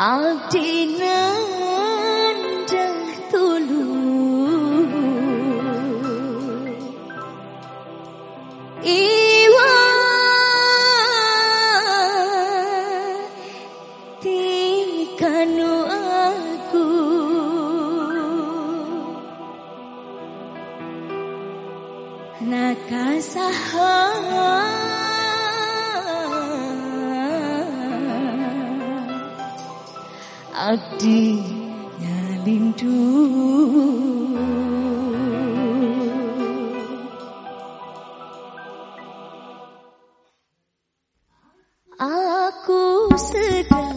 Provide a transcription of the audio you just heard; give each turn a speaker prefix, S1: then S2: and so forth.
S1: I'll Aldina abdi ngalindu aku sedang